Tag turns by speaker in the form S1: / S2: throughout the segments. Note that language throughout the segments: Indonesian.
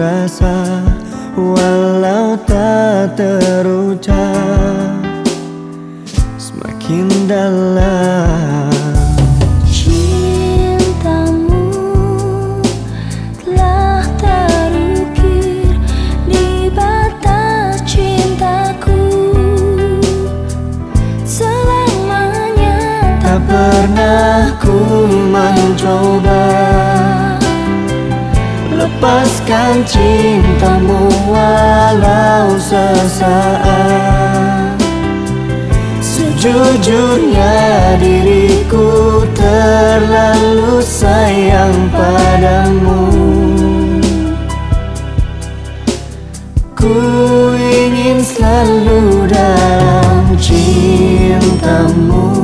S1: rasa Walau tak terucap Semakin dalam.
S2: Cintamu telah terukir di batas cintaku. Selamanya
S1: Tak pernah ku mencoba Lepaskan cintamu walau sesaat. Sejujurnya diriku terlalu sayang padamu. Ku ingin selalu dalam cintamu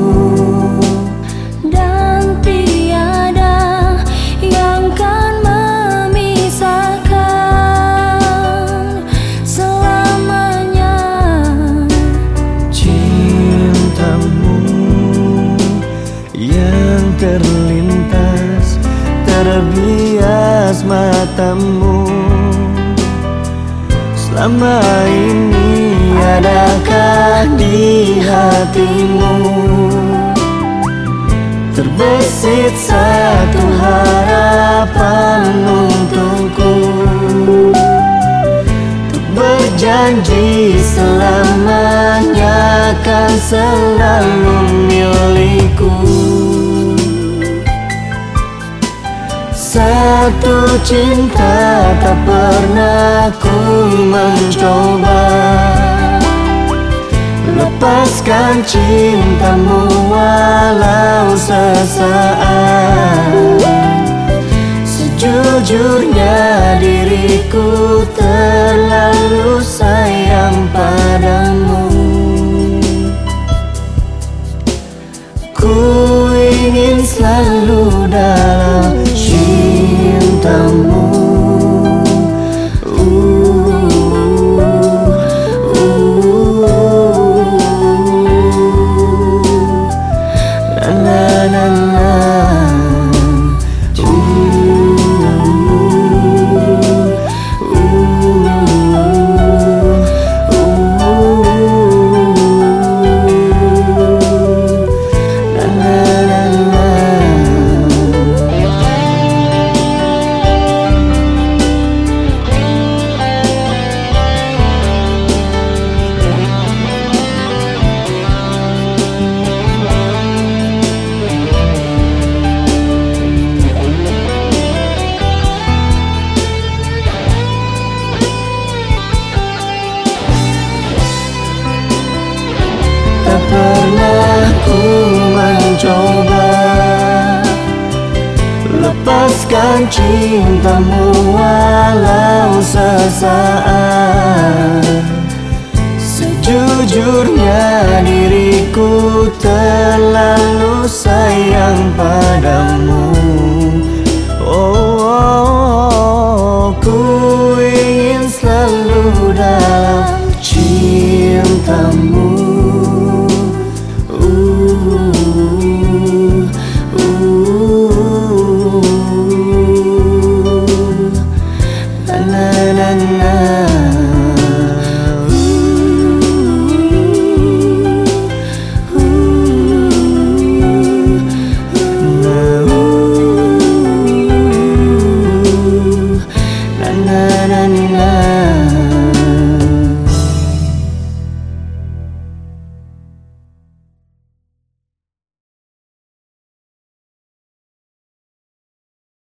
S1: Selama ini adakah di hatimu? Terbesit satu harapan untukku. Untuk berjanji selamanya akan selalu milikku Satu cinta tak pernah ku mencoba. Lepaskan cintamu walau sesaat. Sejujurnya diriku terlalu sayang padamu. Ku ingin selalu Cintamu walau sesaat. Sejujurnya diriku terlalu sayang padamu. Oh, oh, oh, ku ingin selalu dalam cintamu